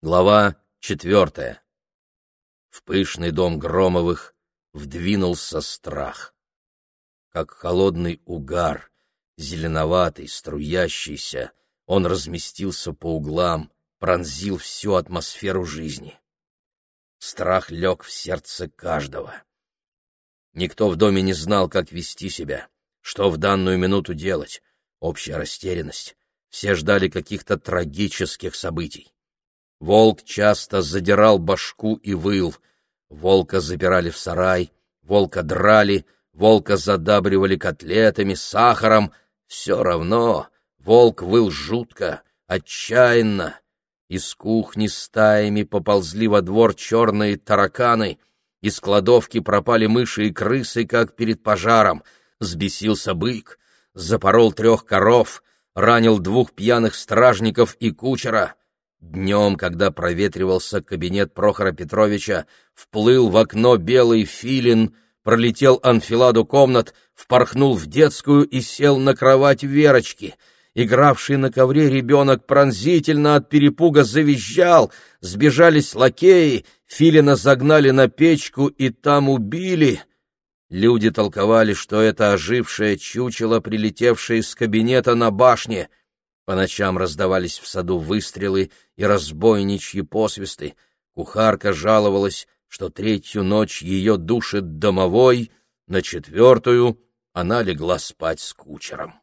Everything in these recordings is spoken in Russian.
Глава четвертая. В пышный дом Громовых вдвинулся страх. Как холодный угар, зеленоватый, струящийся, он разместился по углам, пронзил всю атмосферу жизни. Страх лег в сердце каждого. Никто в доме не знал, как вести себя, что в данную минуту делать, общая растерянность. Все ждали каких-то трагических событий. Волк часто задирал башку и выл. Волка запирали в сарай, волка драли, волка задабривали котлетами, сахаром. Все равно волк выл жутко, отчаянно. Из кухни стаями поползли во двор черные тараканы. Из кладовки пропали мыши и крысы, как перед пожаром. Сбесился бык, запорол трех коров, ранил двух пьяных стражников и кучера. Днем, когда проветривался кабинет Прохора Петровича, вплыл в окно белый филин, пролетел анфиладу комнат, впорхнул в детскую и сел на кровать Верочки. Игравший на ковре ребенок пронзительно от перепуга завизжал, сбежались лакеи, филина загнали на печку и там убили. Люди толковали, что это ожившее чучело, прилетевшее из кабинета на башне — по ночам раздавались в саду выстрелы и разбойничьи посвисты. Кухарка жаловалась, что третью ночь ее душит домовой, на четвертую она легла спать с кучером.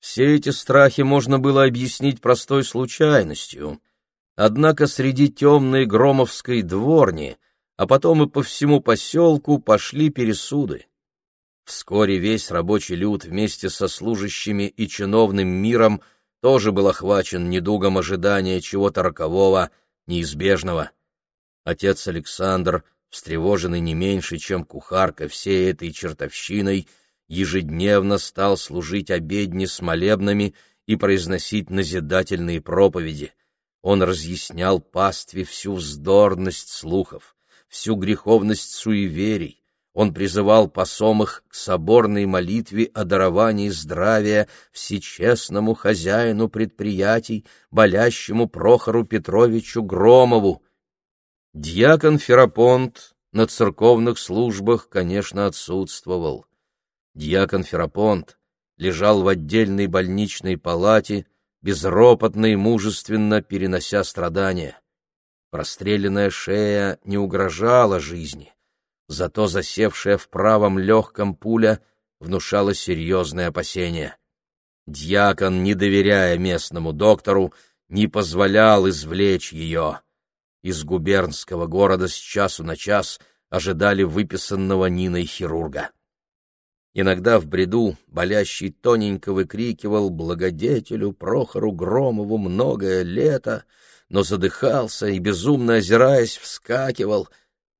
Все эти страхи можно было объяснить простой случайностью. Однако среди темной громовской дворни, а потом и по всему поселку пошли пересуды. Вскоре весь рабочий люд вместе со служащими и чиновным миром тоже был охвачен недугом ожидания чего-то рокового, неизбежного. Отец Александр, встревоженный не меньше, чем кухарка всей этой чертовщиной, ежедневно стал служить обедни с молебнами и произносить назидательные проповеди. Он разъяснял пастве всю вздорность слухов, всю греховность суеверий, он призывал посомых к соборной молитве о даровании здравия всечестному хозяину предприятий, болящему Прохору Петровичу Громову. Дьякон Ферапонт на церковных службах, конечно, отсутствовал. Дьякон Ферапонт лежал в отдельной больничной палате, безропотно и мужественно перенося страдания. Простреленная шея не угрожала жизни — зато засевшая в правом легком пуля внушала серьезные опасения. Дьякон, не доверяя местному доктору, не позволял извлечь ее. Из губернского города с часу на час ожидали выписанного Ниной хирурга. Иногда в бреду болящий тоненько выкрикивал благодетелю Прохору Громову многое лето, но задыхался и, безумно озираясь, вскакивал.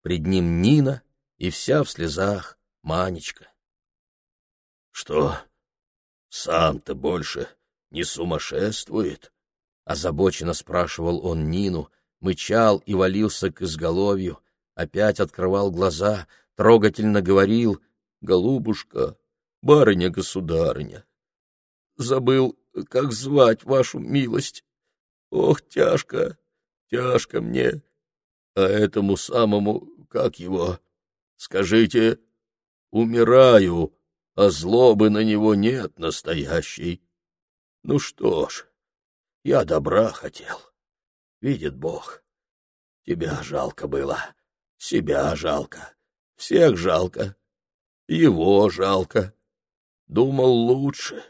Пред ним Нина и вся в слезах Манечка. — Что, сам-то больше не сумасшествует? — озабоченно спрашивал он Нину, мычал и валился к изголовью, опять открывал глаза, трогательно говорил «Голубушка, барыня-государыня, забыл, как звать вашу милость. Ох, тяжко, тяжко мне, а этому самому, как его, Скажите, умираю, а злобы на него нет настоящей. Ну что ж, я добра хотел. Видит Бог, тебя жалко было, себя жалко, всех жалко, его жалко. Думал лучше,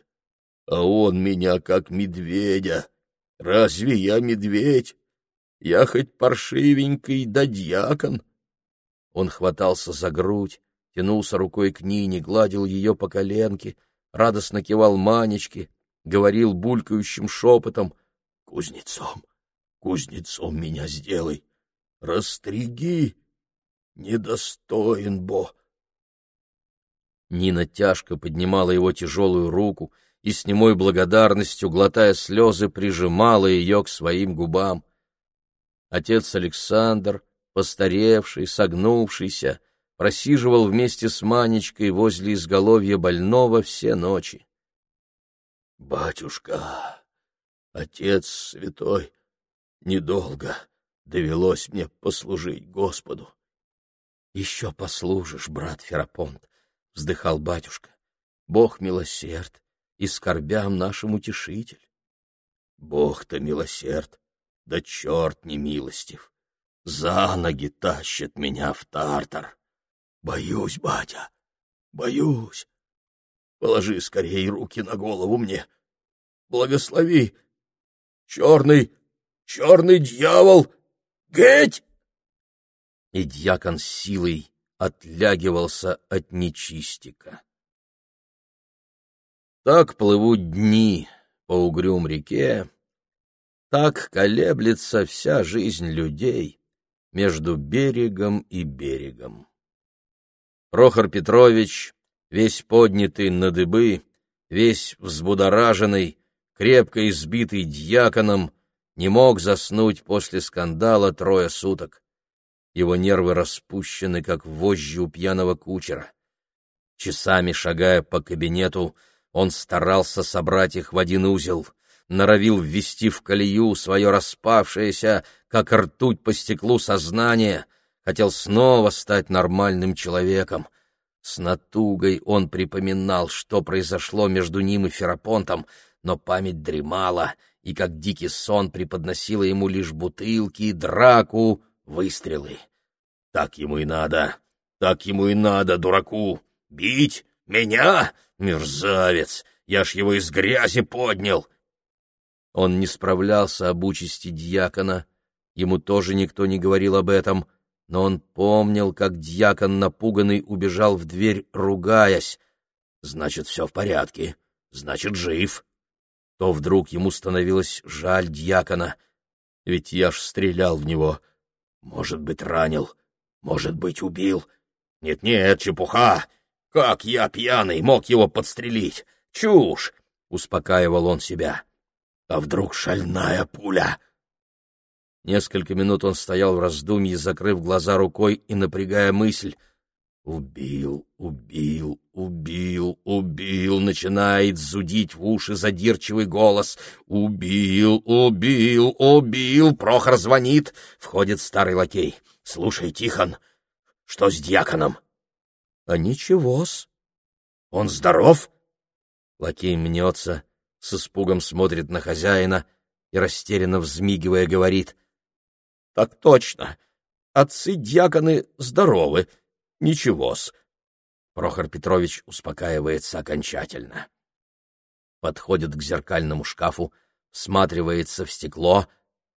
а он меня как медведя. Разве я медведь? Я хоть паршивенький да дьякон. Он хватался за грудь, тянулся рукой к Нине, гладил ее по коленке, радостно кивал Манечке, говорил булькающим шепотом «Кузнецом, кузнецом меня сделай, растриги, недостоин бо». Нина тяжко поднимала его тяжелую руку и с немой благодарностью, глотая слезы, прижимала ее к своим губам. Отец Александр постаревший, согнувшийся, просиживал вместе с Манечкой возле изголовья больного все ночи. — Батюшка, отец святой, недолго довелось мне послужить Господу. — Еще послужишь, брат Ферапонт, — вздыхал батюшка. — Бог милосерд и скорбям нашим утешитель. — Бог-то милосерд, да черт не милостив. За ноги тащит меня в тартар. Боюсь, батя, боюсь. Положи скорее руки на голову мне. Благослови. Черный, черный дьявол! Геть! И дьякон силой отлягивался от нечистика. Так плывут дни по угрюм реке, так колеблется вся жизнь людей между берегом и берегом. Прохор Петрович, весь поднятый на дыбы, весь взбудораженный, крепко избитый дьяконом, не мог заснуть после скандала трое суток. Его нервы распущены, как вожжи у пьяного кучера. Часами шагая по кабинету, он старался собрать их в один узел, норовил ввести в колею свое распавшееся, как ртуть по стеклу сознание, хотел снова стать нормальным человеком. С натугой он припоминал, что произошло между ним и Ферапонтом, но память дремала, и как дикий сон преподносила ему лишь бутылки, драку, выстрелы. Так ему и надо, так ему и надо, дураку. Бить меня, мерзавец, я ж его из грязи поднял. Он не справлялся об участи дьякона, ему тоже никто не говорил об этом, но он помнил, как дьякон напуганный убежал в дверь, ругаясь. Значит, все в порядке, значит, жив то вдруг ему становилось жаль дьякона, ведь я ж стрелял в него. Может быть, ранил, может быть, убил. Нет-нет, чепуха! Как я, пьяный, мог его подстрелить? Чушь! — успокаивал он себя. А вдруг шальная пуля? Несколько минут он стоял в раздумье, закрыв глаза рукой и напрягая мысль — Убил, убил, убил, убил, начинает зудить в уши задирчивый голос. Убил, убил, убил, Прохор звонит. Входит старый лакей. Слушай, Тихон, что с дьяконом? А ничего-с. Он здоров? Лакей мнется, с испугом смотрит на хозяина и, растерянно взмигивая, говорит. — Так точно, отцы-дьяконы здоровы, — Ничего-с. Прохор Петрович успокаивается окончательно. Подходит к зеркальному шкафу, всматривается в стекло,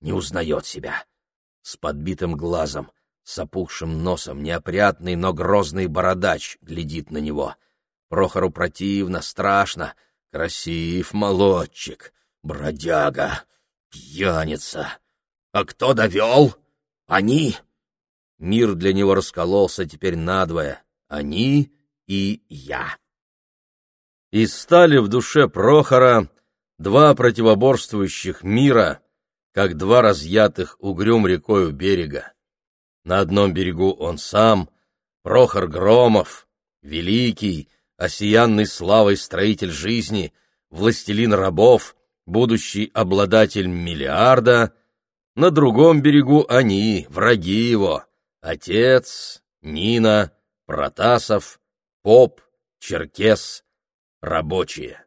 не узнает себя. С подбитым глазом, с опухшим носом, неопрятный, но грозный бородач глядит на него. Прохору противно, страшно. Красив молодчик, бродяга, пьяница. А кто довел? Они? Мир для него раскололся теперь надвое — они и я. И стали в душе Прохора два противоборствующих мира, как два разъятых угрюм рекою берега. На одном берегу он сам, Прохор Громов, великий, осиянный славой строитель жизни, властелин рабов, будущий обладатель миллиарда, на другом берегу они, враги его, Отец, Нина, Протасов, Поп, Черкес, рабочие.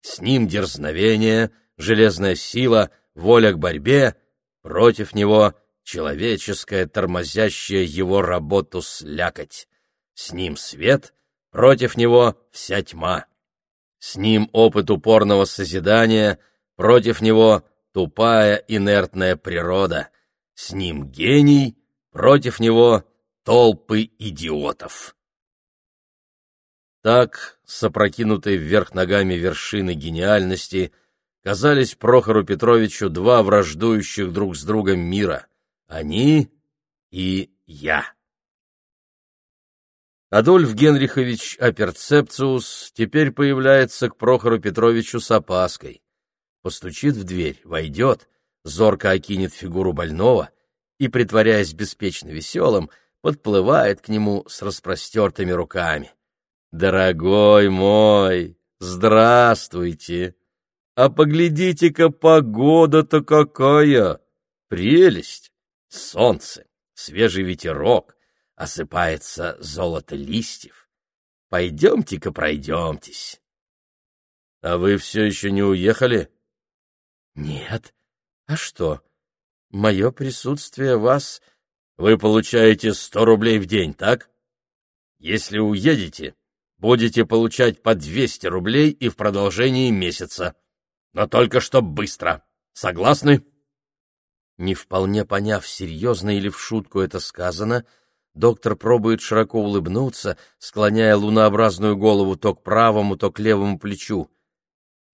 С ним дерзновение, железная сила, воля к борьбе, против него человеческая, тормозящая его работу слякоть. С ним свет, против него вся тьма. С ним опыт упорного созидания, против него тупая инертная природа. С ним гений, Против него толпы идиотов. Так, с вверх ногами вершины гениальности, казались Прохору Петровичу два враждующих друг с другом мира — они и я. Адольф Генрихович Аперцепциус теперь появляется к Прохору Петровичу с опаской. Постучит в дверь, войдет, зорко окинет фигуру больного и, притворяясь беспечно веселым, подплывает к нему с распростертыми руками. «Дорогой мой, здравствуйте! А поглядите-ка, погода-то какая! Прелесть! Солнце, свежий ветерок, осыпается золото листьев. Пойдемте-ка пройдемтесь. — А вы все еще не уехали? — Нет. А что? Мое присутствие вас... Вы получаете сто рублей в день, так? Если уедете, будете получать по двести рублей и в продолжении месяца. Но только что быстро. Согласны? Не вполне поняв, серьезно или в шутку это сказано, доктор пробует широко улыбнуться, склоняя лунообразную голову то к правому, то к левому плечу.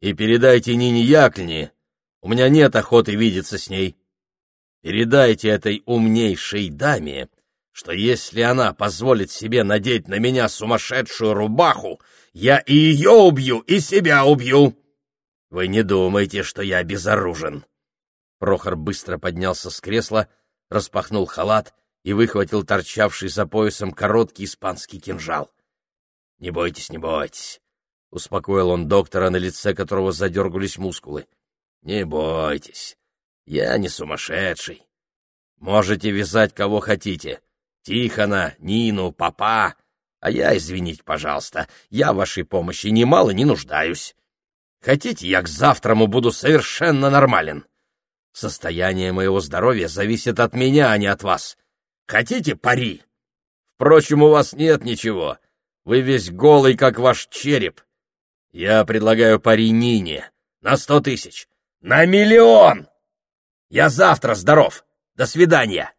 «И передайте Нине Яклине, у меня нет охоты видеться с ней. Передайте этой умнейшей даме, что если она позволит себе надеть на меня сумасшедшую рубаху, я и ее убью, и себя убью. Вы не думайте, что я безоружен. Прохор быстро поднялся с кресла, распахнул халат и выхватил торчавший за поясом короткий испанский кинжал. — Не бойтесь, не бойтесь, — успокоил он доктора, на лице которого задергались мускулы. — Не бойтесь, я не сумасшедший. Можете вязать кого хотите. Тихона, Нину, папа. А я, извините, пожалуйста, я вашей помощи немало не нуждаюсь. Хотите, я к завтраму буду совершенно нормален. Состояние моего здоровья зависит от меня, а не от вас. Хотите пари? Впрочем, у вас нет ничего. Вы весь голый, как ваш череп. Я предлагаю пари Нине на сто тысяч. На миллион! Я завтра здоров. До свидания.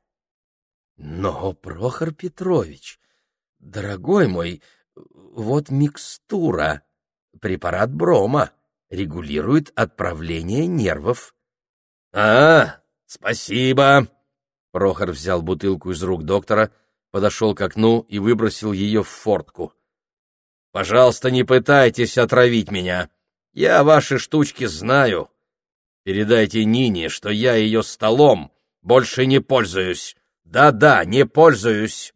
Но, Прохор Петрович, дорогой мой, вот микстура, препарат брома, регулирует отправление нервов. А, спасибо. Прохор взял бутылку из рук доктора, подошел к окну и выбросил ее в фортку. Пожалуйста, не пытайтесь отравить меня. Я ваши штучки знаю. Передайте Нине, что я ее столом больше не пользуюсь. Да-да, не пользуюсь.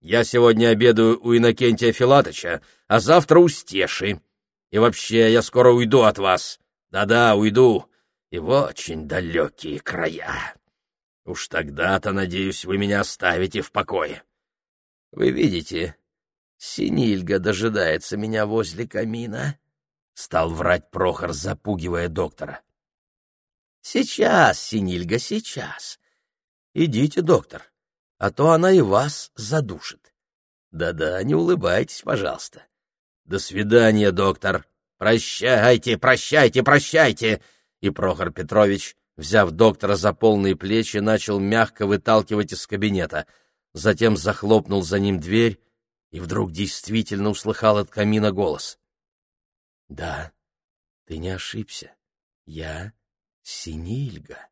Я сегодня обедаю у Иннокентия Филатыча, а завтра у Стеши. И вообще, я скоро уйду от вас. Да-да, уйду. И в очень далекие края. Уж тогда-то, надеюсь, вы меня оставите в покое. Вы видите, Синильга дожидается меня возле камина. Стал врать Прохор, запугивая доктора. Сейчас, Синильга, сейчас. Идите, доктор, а то она и вас задушит. Да-да, не улыбайтесь, пожалуйста. До свидания, доктор. Прощайте, прощайте, прощайте. И Прохор Петрович, взяв доктора за полные плечи, начал мягко выталкивать из кабинета. Затем захлопнул за ним дверь и вдруг действительно услыхал от камина голос. — Да, ты не ошибся. Я Синильга.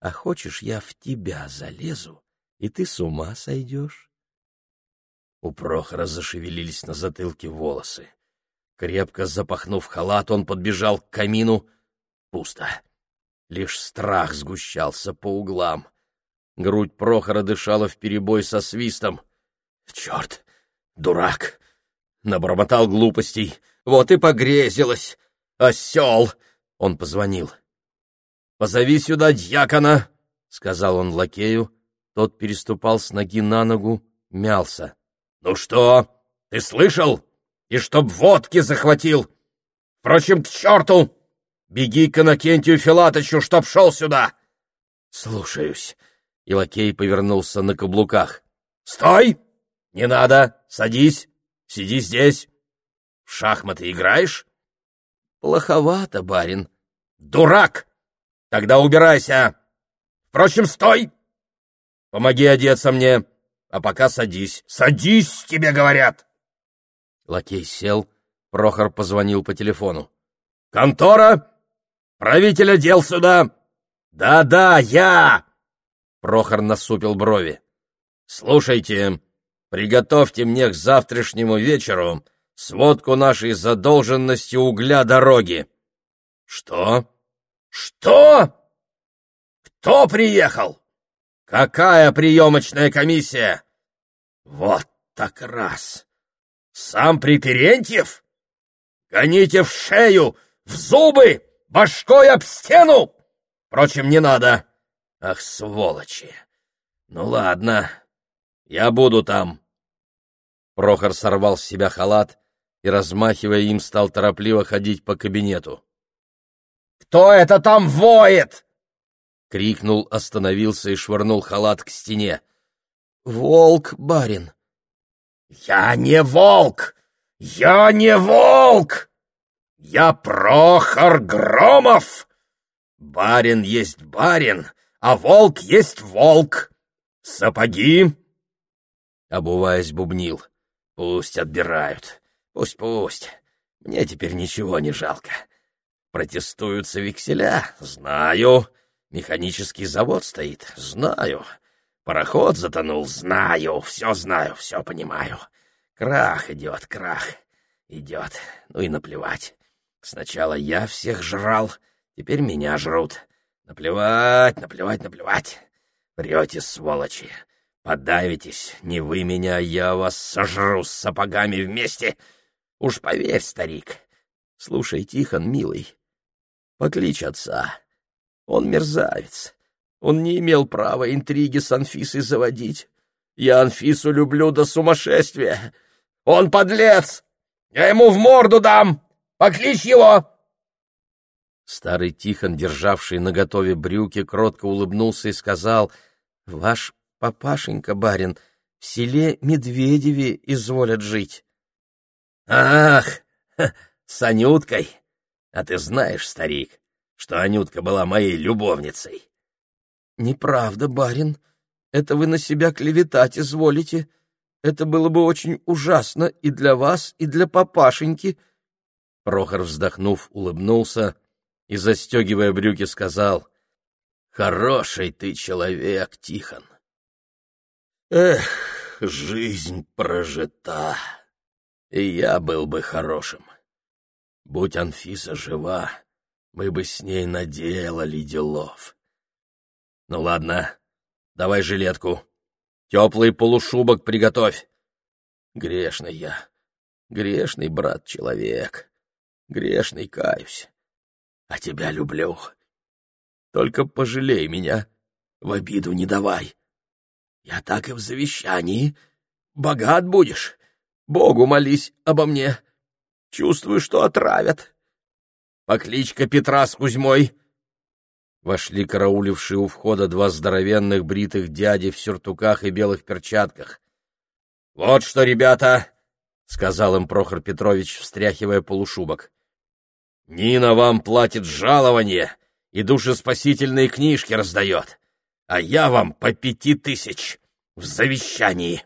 А хочешь, я в тебя залезу, и ты с ума сойдешь? У Прохора зашевелились на затылке волосы. Крепко запахнув халат, он подбежал к камину. Пусто. Лишь страх сгущался по углам. Грудь Прохора дышала вперебой со свистом. «Черт! Дурак!» Набормотал глупостей. «Вот и погрезилась! Осел!» Он позвонил. «Позови сюда дьякона!» — сказал он лакею. Тот переступал с ноги на ногу, мялся. «Ну что, ты слышал? И чтоб водки захватил! Впрочем, к черту! Беги к Иннокентию Филатычу, чтоб шел сюда!» «Слушаюсь!» И лакей повернулся на каблуках. «Стой! Не надо! Садись! Сиди здесь! В шахматы играешь?» «Плоховато, барин!» «Дурак!» Тогда убирайся. Впрочем, стой! Помоги одеться мне, а пока садись. Садись, тебе говорят!» Лакей сел, Прохор позвонил по телефону. «Контора! Правителя дел сюда!» «Да-да, я!» Прохор насупил брови. «Слушайте, приготовьте мне к завтрашнему вечеру сводку нашей задолженности угля дороги». «Что?» «Что? Кто приехал? Какая приемочная комиссия?» «Вот так раз! Сам Приперентьев? Гоните в шею, в зубы, башкой об стену! Впрочем, не надо. Ах, сволочи! Ну ладно, я буду там. Прохор сорвал с себя халат и, размахивая им, стал торопливо ходить по кабинету. «Кто это там воет?» — крикнул, остановился и швырнул халат к стене. «Волк, барин!» «Я не волк! Я не волк! Я Прохор Громов! Барин есть барин, а волк есть волк! Сапоги!» Обуваясь, бубнил. «Пусть отбирают. Пусть-пусть. Мне теперь ничего не жалко. Протестуются векселя? Знаю. Механический завод стоит? Знаю. Пароход затонул? Знаю. Все знаю, все понимаю. Крах идет, крах. Идет. Ну и наплевать. Сначала я всех жрал, теперь меня жрут. Наплевать, наплевать, наплевать. Врете, сволочи. Подавитесь. Не вы меня, я вас сожру с сапогами вместе. Уж поверь, старик. Слушай, Тихон, милый, покличь отца. Он мерзавец. Он не имел права интриги с Анфисой заводить. Я Анфису люблю до сумасшествия. Он подлец! Я ему в морду дам! Покличь его!» Старый Тихон, державший наготове брюки, кротко улыбнулся и сказал, «Ваш папашенька, барин, в селе Медведеве изволят жить». «Ах, с Анюткой! А ты знаешь, старик, что Анютка была моей любовницей. — Неправда, барин. Это вы на себя клеветать изволите. Это было бы очень ужасно и для вас, и для папашеньки. Прохор, вздохнув, улыбнулся и, застегивая брюки, сказал, — Хороший ты человек, Тихон. Эх, жизнь прожита, и я был бы хорошим. Будь Анфиса жива, мы бы с ней наделали делов. Ну ладно, давай жилетку. Теплый полушубок приготовь. Грешный я, грешный брат-человек, грешный каюсь. А тебя люблю. Только пожалей меня, в обиду не давай. Я так и в завещании. Богат будешь, Богу молись обо мне. Чувствую, что отравят. Покличка Петра с Кузьмой!» Вошли караулившие у входа два здоровенных бритых дяди в сюртуках и белых перчатках. «Вот что, ребята!» — сказал им Прохор Петрович, встряхивая полушубок. «Нина вам платит жалование и душеспасительные книжки раздает, а я вам по пяти тысяч в завещании.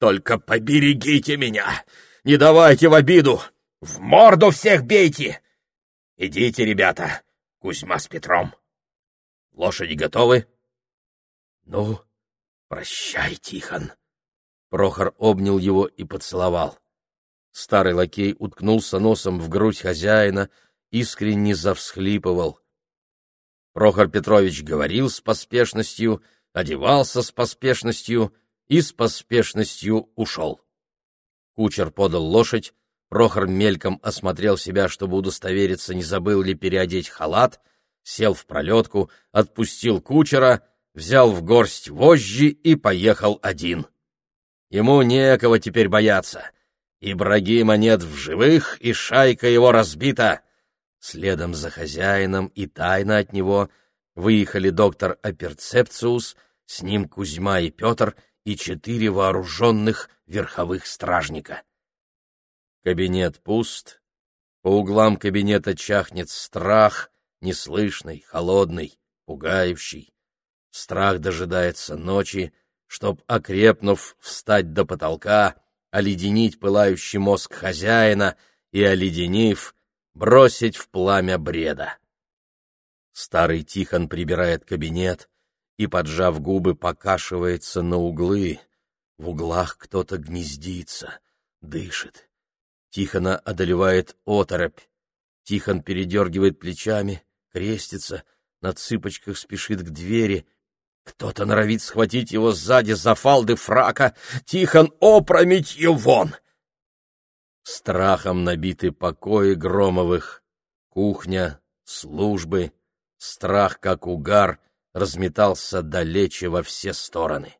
Только поберегите меня, не давайте в обиду, в морду всех бейте!» Идите, ребята, Кузьма с Петром. Лошади готовы? Ну, прощай, Тихон. Прохор обнял его и поцеловал. Старый лакей уткнулся носом в грудь хозяина, искренне завсхлипывал. Прохор Петрович говорил с поспешностью, одевался с поспешностью и с поспешностью ушел. Кучер подал лошадь, Прохор мельком осмотрел себя, чтобы удостовериться, не забыл ли переодеть халат, сел в пролетку, отпустил кучера, взял в горсть вожжи и поехал один. Ему некого теперь бояться. Ибрагима нет в живых, и шайка его разбита. Следом за хозяином и тайно от него выехали доктор Аперцепциус, с ним Кузьма и Петр и четыре вооруженных верховых стражника. Кабинет пуст. По углам кабинета чахнет страх, неслышный, холодный, пугающий. Страх дожидается ночи, чтоб, окрепнув, встать до потолка, оледенить пылающий мозг хозяина и, оледенив, бросить в пламя бреда. Старый Тихон прибирает кабинет и, поджав губы, покашивается на углы. В углах кто-то гнездится, дышит. Тихона одолевает оторопь. Тихон передергивает плечами, крестится, на цыпочках спешит к двери. Кто-то норовит схватить его сзади за фалды фрака. Тихон опрометью вон! Страхом набиты покои Громовых. Кухня, службы, страх, как угар, разметался далече во все стороны.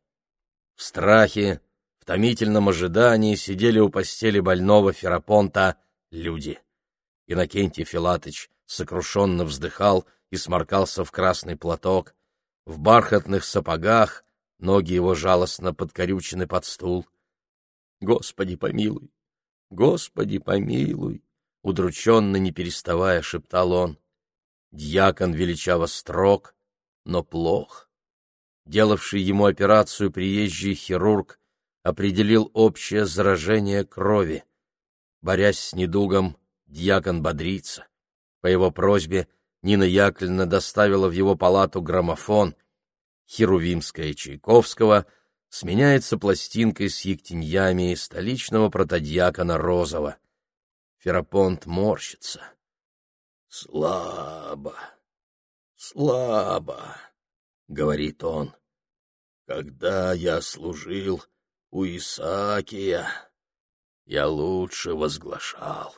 В страхе, в томительном ожидании сидели у постели больного Ферапонта люди. Иннокентий Филатыч сокрушенно вздыхал и сморкался в красный платок. В бархатных сапогах ноги его жалостно подкорючены под стул. «Господи помилуй! Господи помилуй!» Удрученно, не переставая, шептал он. Дьякон величаво строг, но плох. Делавший ему операцию приезжий хирург определил общее заражение крови. Борясь с недугом, дьякон бодрится. По его просьбе Нина Яковлевна доставила в его палату граммофон. Херувимская Чайковского сменяется пластинкой с ектеньями столичного протодьякона Розова. Ферапонт морщится. «Слабо, слабо», — говорит он. «Когда я служил у Исаакия, я лучше возглашал.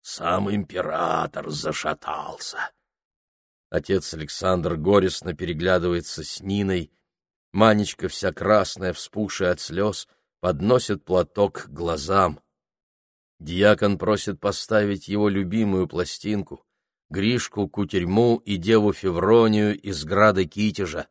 Сам император зашатался». Отец Александр горестно переглядывается с Ниной. Манечка, вся красная, вспухшая от слез, подносит платок к глазам. Дьякон просит поставить его любимую пластинку, Гришку Кутерьму и деву Февронию из града Китежа.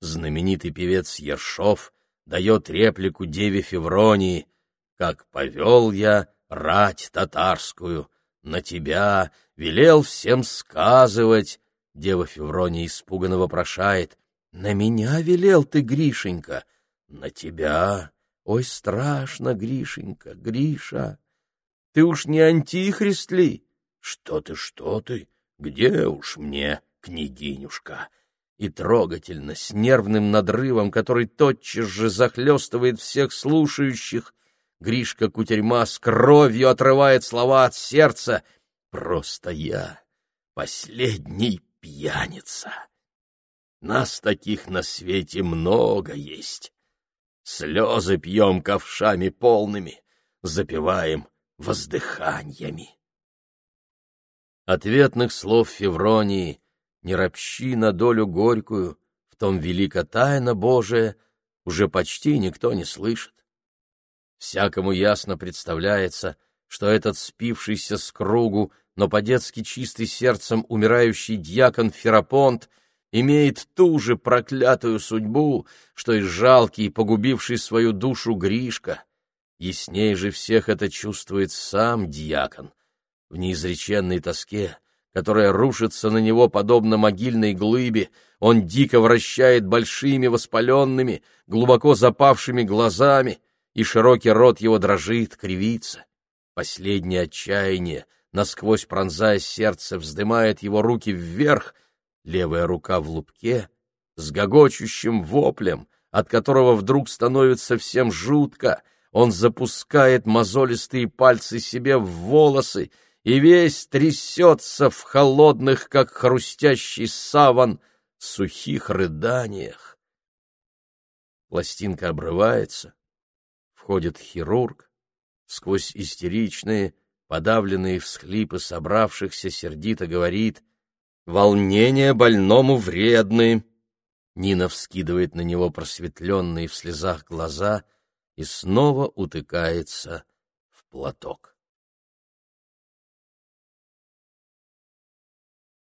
Знаменитый певец Ершов дает реплику деве Февронии «Как повел я рать татарскую, на тебя велел всем сказывать». Дева Феврония испуганно вопрошает «На меня велел ты, Гришенька?» «На тебя? Ой, страшно, Гришенька, Гриша! Ты уж не антихрист ли?» «Что ты, что ты? Где уж мне, княгинюшка?» И трогательно, с нервным надрывом, который тотчас же захлестывает всех слушающих, Гришка Кутерьма с кровью отрывает слова от сердца. «Просто я, последний пьяница. Нас таких на свете много есть. Слезы пьем ковшами полными, запиваем воздыханиями. Ответных слов Февронии «Не ропщи на долю горькую, в том велика тайна Божия» уже почти никто не слышит. Всякому ясно представляется, что этот спившийся с кругу, но по-детски чистый сердцем умирающий дьякон Ферапонт имеет ту же проклятую судьбу, что и жалкий, погубивший свою душу Гришка. Яснее же всех это чувствует сам дьякон — в неизреченной тоске, которая рушится на него подобно могильной глыбе, он дико вращает большими воспаленными, глубоко запавшими глазами, и широкий рот его дрожит, кривится. Последнее отчаяние, насквозь пронзая сердце, вздымает его руки вверх, левая рука в лупке, с гогочущим воплем, от которого вдруг становится всем жутко, он запускает мозолистые пальцы себе в волосы и весь трясется в холодных, как хрустящий саван, сухих рыданиях. Пластинка обрывается, входит хирург, сквозь истеричные, подавленные всхлипы собравшихся сердито говорит «Волнение больному вредны». Нина вскидывает на него просветленные в слезах глаза и снова утыкается в платок.